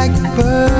ZFM is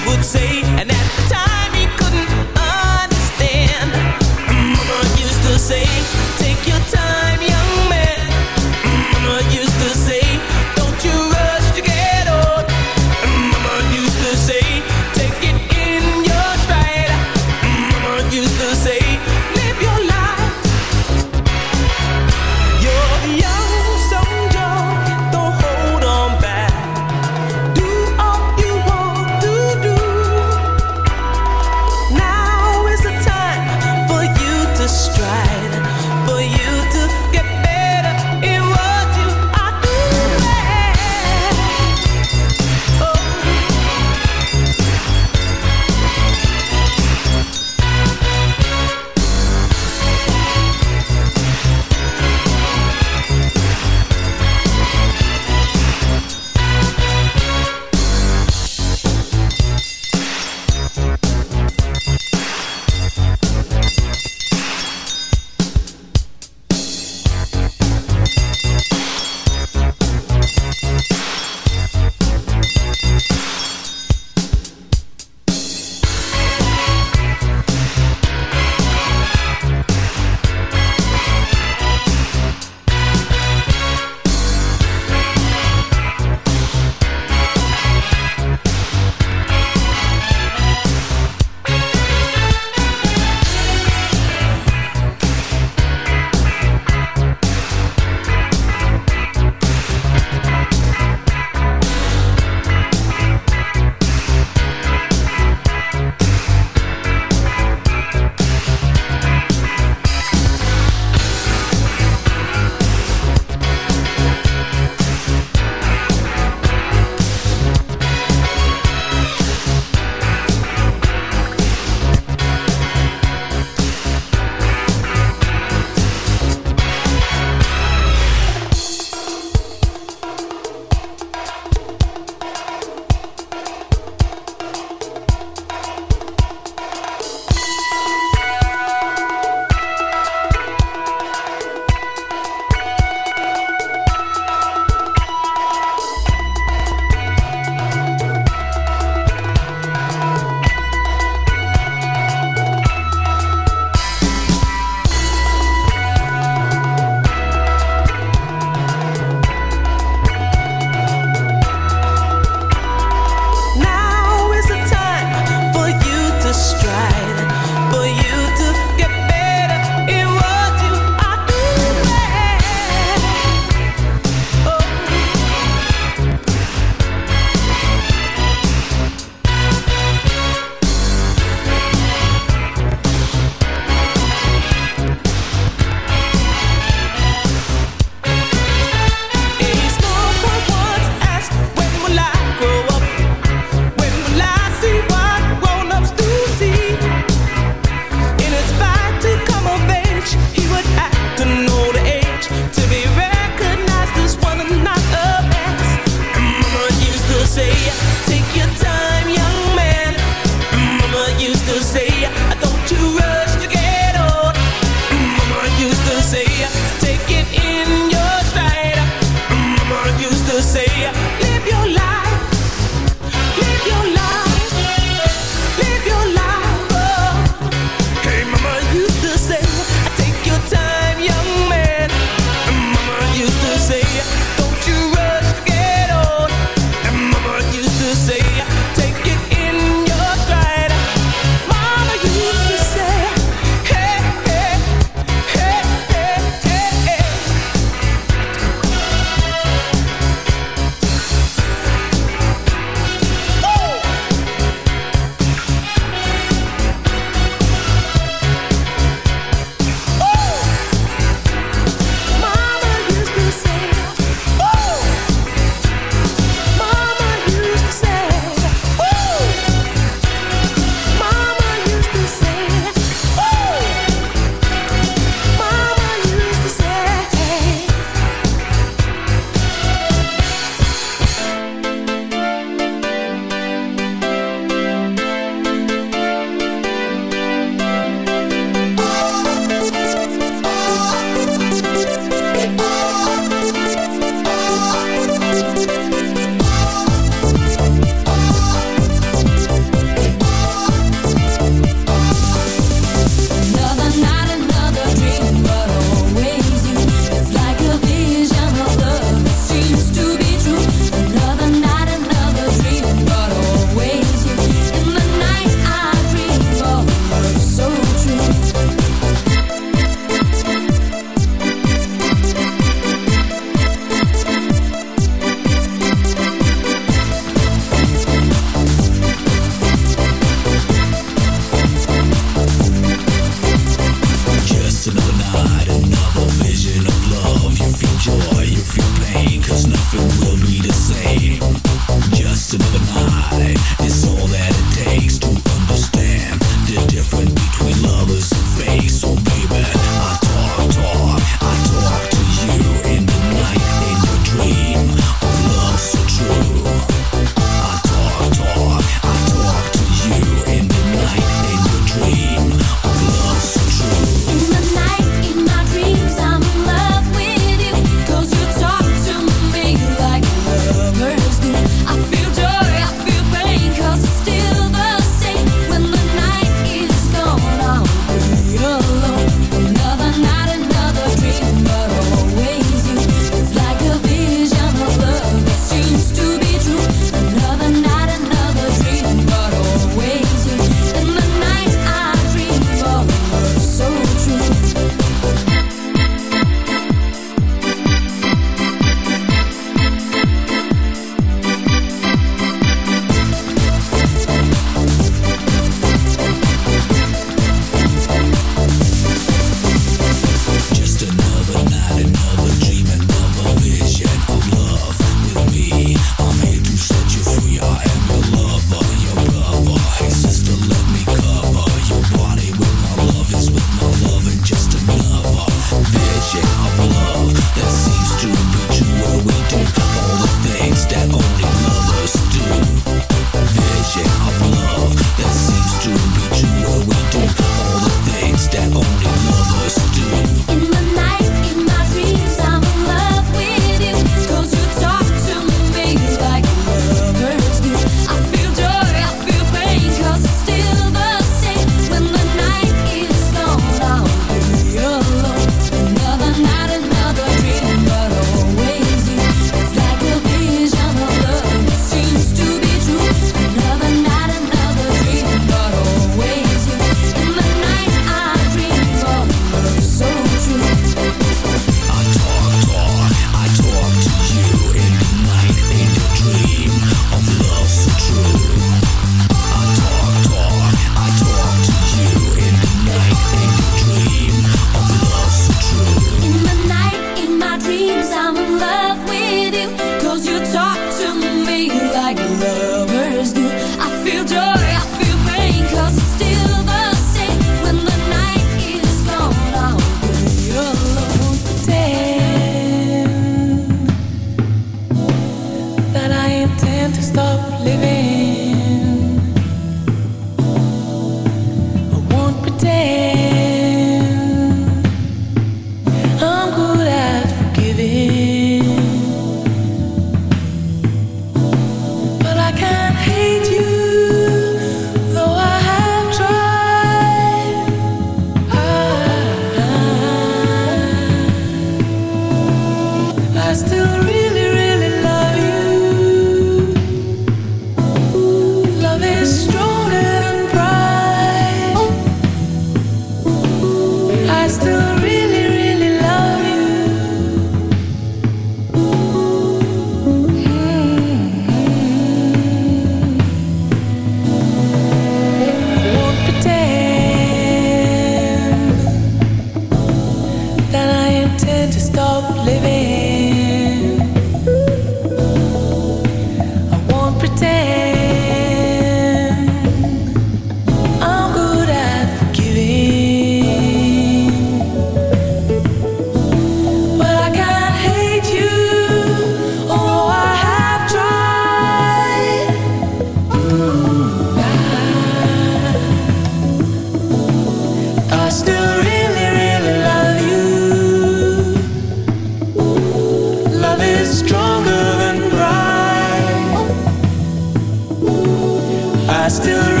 still